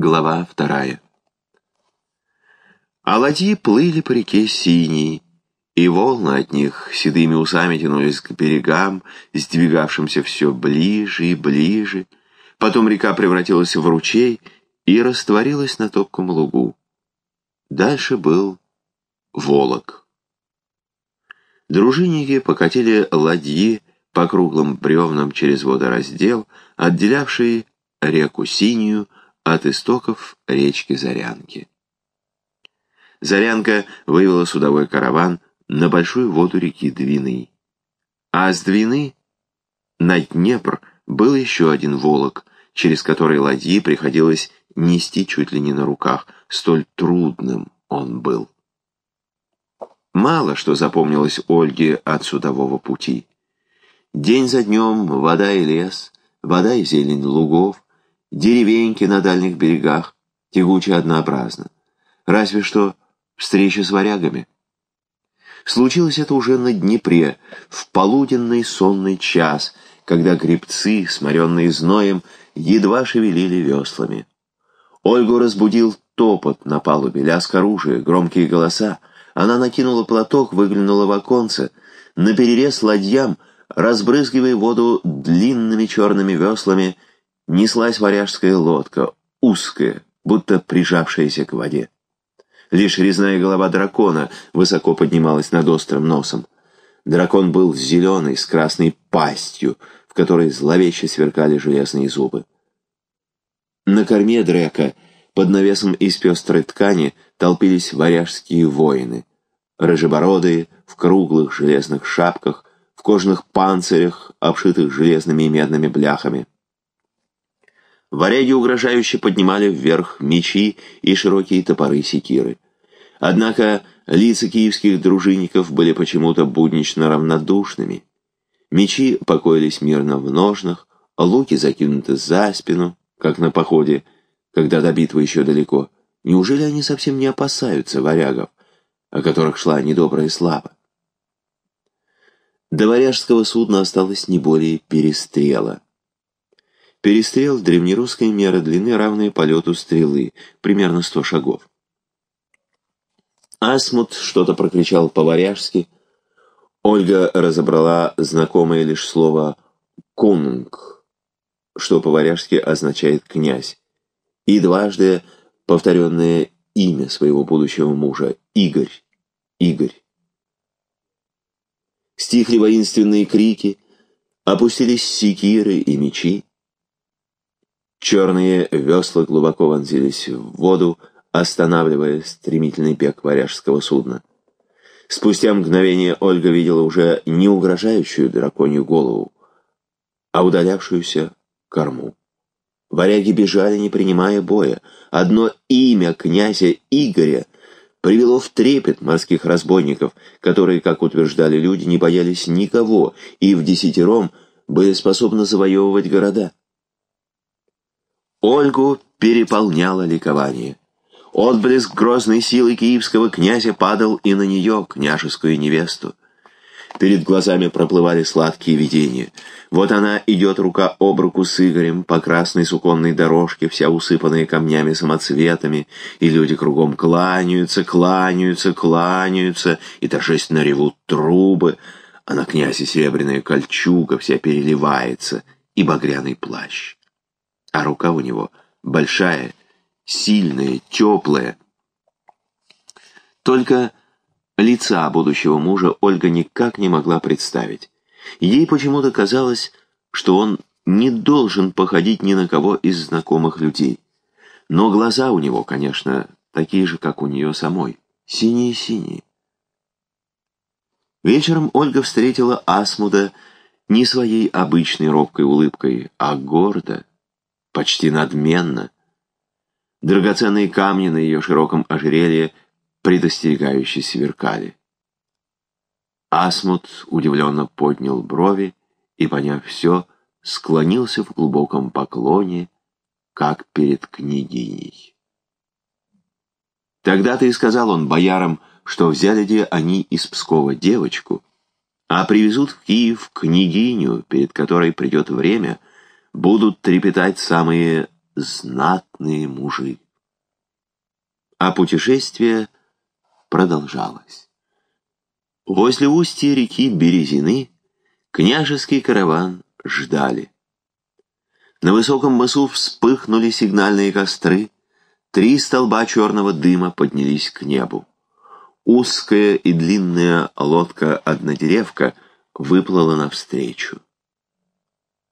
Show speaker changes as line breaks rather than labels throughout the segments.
Глава вторая. А плыли по реке синей, и волны от них седыми усами тянулись к берегам, сдвигавшимся все ближе и ближе. Потом река превратилась в ручей и растворилась на топком лугу. Дальше был Волок. Дружинники покатили ладьи по круглым бревнам через водораздел, отделявший реку Синюю от истоков речки Зарянки. Зарянка вывела судовой караван на большую воду реки Двины. А с Двины на Днепр был еще один волок, через который ладьи приходилось нести чуть ли не на руках, столь трудным он был. Мало что запомнилось Ольге от судового пути. День за днем вода и лес, вода и зелень лугов, деревеньки на дальних берегах, тягуче однообразно. Разве что встреча с варягами. Случилось это уже на Днепре, в полуденный сонный час, когда гребцы, сморенные зноем, едва шевелили веслами. Ольгу разбудил топот на палубе, лязг оружия, громкие голоса. Она накинула платок, выглянула в оконце. На перерез ладьям, разбрызгивая воду длинными черными веслами, неслась варяжская лодка, узкая, будто прижавшаяся к воде. Лишь резная голова дракона высоко поднималась над острым носом. Дракон был зеленый, с красной пастью, в которой зловеще сверкали железные зубы. На корме Дрека, под навесом из пестрой ткани, толпились варяжские воины. Рыжебородые, в круглых железных шапках, в кожаных панцирях, обшитых железными и медными бляхами. Варяги угрожающе поднимали вверх мечи и широкие топоры секиры. Однако лица киевских дружинников были почему-то буднично равнодушными. Мечи покоились мирно в ножнах, луки закинуты за спину, как на походе, когда до битвы еще далеко. Неужели они совсем не опасаются варягов, о которых шла недобрая слава? До варяжского судна осталось не более перестрела. Перестрел — древнерусская мера длины, равная полету стрелы, примерно сто шагов. Асмут что-то прокричал по-варяжски. Ольга разобрала знакомое лишь слово «кунг», что по-варяжски означает «князь», и дважды повторенное имя своего будущего мужа — Игорь, Игорь. Стихли воинственные крики, опустились секиры и мечи. Черные весла глубоко вонзились в воду, останавливая стремительный бег варяжского судна. Спустя мгновение Ольга видела уже не угрожающую драконью голову, а удалявшуюся корму. Варяги бежали, не принимая боя. Одно имя князя Игоря привело в трепет морских разбойников, которые, как утверждали люди, не боялись никого и в десятером были способны завоевывать города. Ольгу переполняло ликование. Отблеск грозной силы киевского князя падал и на нее, княжескую невесту. Перед глазами проплывали сладкие видения. Вот она идет рука об руку с Игорем по красной суконной дорожке, вся усыпанная камнями-самоцветами, и люди кругом кланяются, кланяются, кланяются, и торжественно ревут трубы, а на князе серебряная кольчуга вся переливается, и багряный плащ а рука у него большая, сильная, теплая. Только лица будущего мужа Ольга никак не могла представить. Ей почему-то казалось, что он не должен походить ни на кого из знакомых людей. Но глаза у него, конечно, такие же, как у нее самой, синие-синие. Вечером Ольга встретила Асмуда не своей обычной робкой улыбкой, а гордо, почти надменно. Драгоценные камни на ее широком ожерелье предостерегающе сверкали. Асмут удивленно поднял брови и, поняв все, склонился в глубоком поклоне, как перед княгиней. Тогда-то и сказал он боярам, что взяли где они из Пскова девочку, а привезут в Киев княгиню, перед которой придет время — будут трепетать самые знатные мужи. А путешествие продолжалось. Возле устья реки Березины княжеский караван ждали. На высоком мысу вспыхнули сигнальные костры, три столба черного дыма поднялись к небу. Узкая и длинная лодка-однодеревка выплыла навстречу.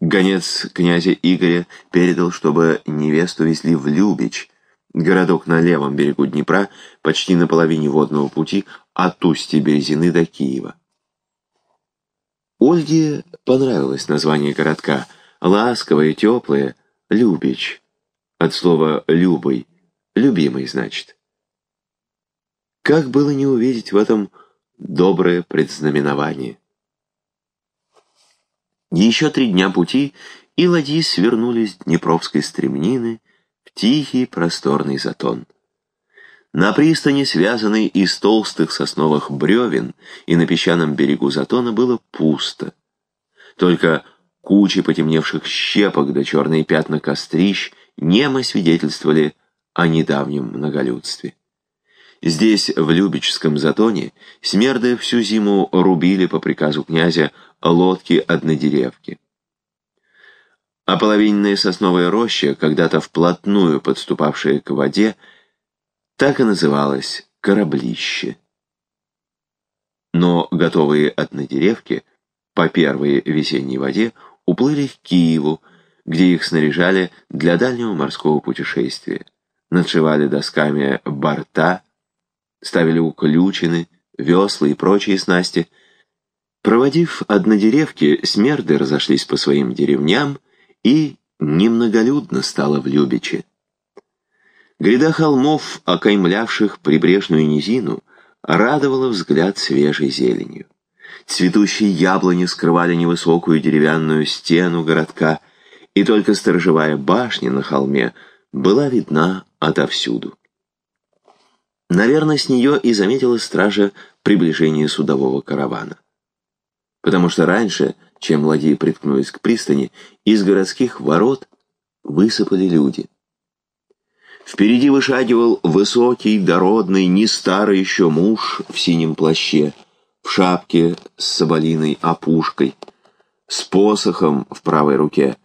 Гонец князя Игоря передал, чтобы невесту везли в Любич, городок на левом берегу Днепра, почти на половине водного пути от устья Березины до Киева. Ольге понравилось название городка, ласковое, теплое, Любич, от слова «любый», «любимый» значит. Как было не увидеть в этом доброе предзнаменование? Еще три дня пути, и ладьи свернулись с Днепровской стремнины в тихий просторный затон. На пристани, связанной из толстых сосновых бревен, и на песчаном берегу затона было пусто. Только кучи потемневших щепок да черные пятна кострищ немо свидетельствовали о недавнем многолюдстве. Здесь, в Любичском затоне, смерды всю зиму рубили по приказу князя лодки-однодеревки. А половинная сосновая роща, когда-то вплотную подступавшая к воде, так и называлась «кораблище». Но готовые однодеревки по первой весенней воде уплыли к Киеву, где их снаряжали для дальнего морского путешествия. Надшивали досками борта, ставили уключины, весла и прочие снасти. Проводив однодеревки, смерды разошлись по своим деревням, и немноголюдно стало в Любиче. Гряда холмов, окаймлявших прибрежную низину, радовала взгляд свежей зеленью. Цветущие яблони скрывали невысокую деревянную стену городка, и только сторожевая башня на холме была видна отовсюду. Наверное, с нее и заметила стража приближение судового каравана. Потому что раньше, чем ладьи приткнулись к пристани, из городских ворот высыпали люди. Впереди вышагивал высокий, дородный, не старый еще муж в синем плаще, в шапке с соболиной опушкой, с посохом в правой руке.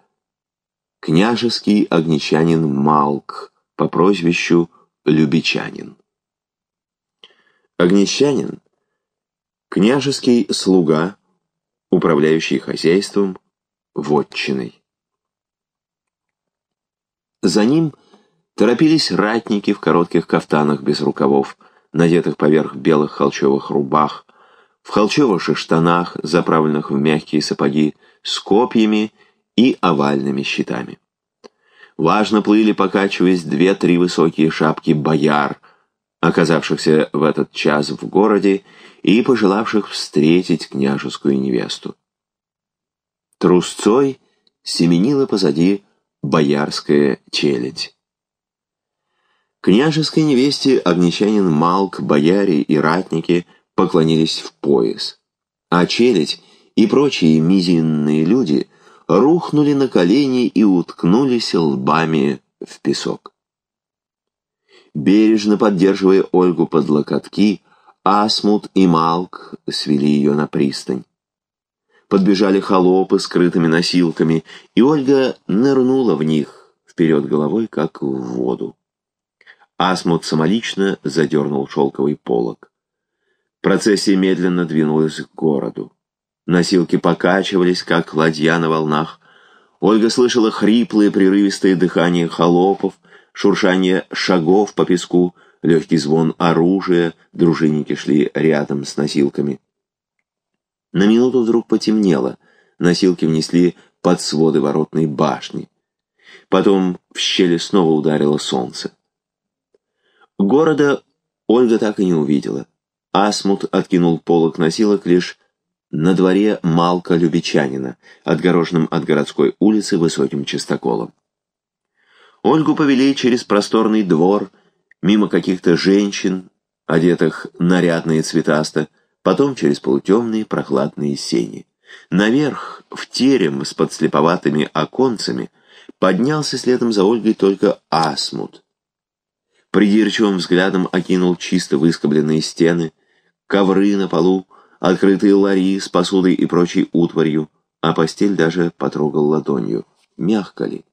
Княжеский огнечанин Малк по прозвищу Любичанин. Огнещанин — княжеский слуга, управляющий хозяйством, вотчиной. За ним торопились ратники в коротких кафтанах без рукавов, надетых поверх белых холчевых рубах, в холчевых штанах, заправленных в мягкие сапоги, с копьями и овальными щитами. Важно плыли, покачиваясь, две-три высокие шапки бояр — оказавшихся в этот час в городе и пожелавших встретить княжескую невесту. Трусцой семенила позади боярская челядь. Княжеской невесте огнечанин Малк, бояре и ратники поклонились в пояс, а челядь и прочие мизинные люди рухнули на колени и уткнулись лбами в песок. Бережно поддерживая Ольгу под локотки, Асмут и Малк свели ее на пристань. Подбежали холопы с скрытыми носилками, и Ольга нырнула в них вперед головой, как в воду. Асмут самолично задернул шелковый полог. Процессия медленно двинулась к городу. Носилки покачивались, как ладья на волнах. Ольга слышала хриплые прерывистые дыхания холопов, шуршание шагов по песку, легкий звон оружия, дружинники шли рядом с носилками. На минуту вдруг потемнело, носилки внесли под своды воротной башни. Потом в щели снова ударило солнце. Города Ольга так и не увидела. Асмут откинул полок носилок лишь на дворе Малка Любичанина, отгороженном от городской улицы высоким чистоколом. Ольгу повели через просторный двор, мимо каких-то женщин, одетых нарядно и цветасто, потом через полутемные прохладные сени. Наверх, в терем с подслеповатыми оконцами, Поднялся следом за Ольгой только Асмут. Придирчивым взглядом окинул чисто выскобленные стены, ковры на полу, открытые лари с посудой и прочей утварью, а постель даже потрогал ладонью. Мягко ли?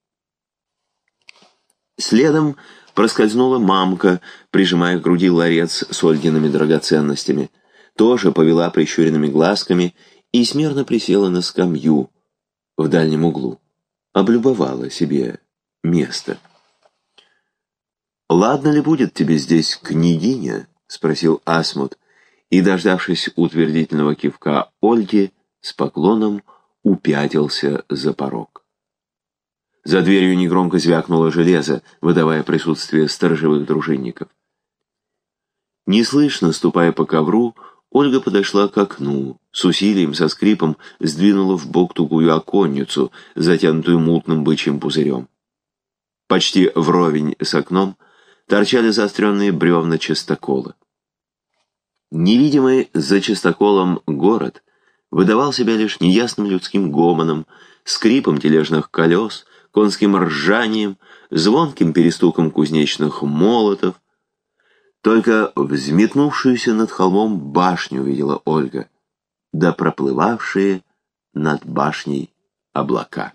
Следом проскользнула мамка, прижимая к груди ларец с Ольгиными драгоценностями. Тоже повела прищуренными глазками и смирно присела на скамью в дальнем углу. Облюбовала себе место. «Ладно ли будет тебе здесь, княгиня?» — спросил Асмут, и, дождавшись утвердительного кивка Ольги, с поклоном упятился за порог. За дверью негромко звякнуло железо, выдавая присутствие сторожевых дружинников. Неслышно, ступая по ковру, Ольга подошла к окну, с усилием, со скрипом сдвинула в бок тугую оконницу, затянутую мутным бычьим пузырем. Почти вровень с окном торчали заостренные бревна частокола. Невидимый за частоколом город выдавал себя лишь неясным людским гомоном, скрипом тележных колес, конским ржанием, звонким перестуком кузнечных молотов. Только взметнувшуюся над холмом башню увидела Ольга, да проплывавшие над башней облака.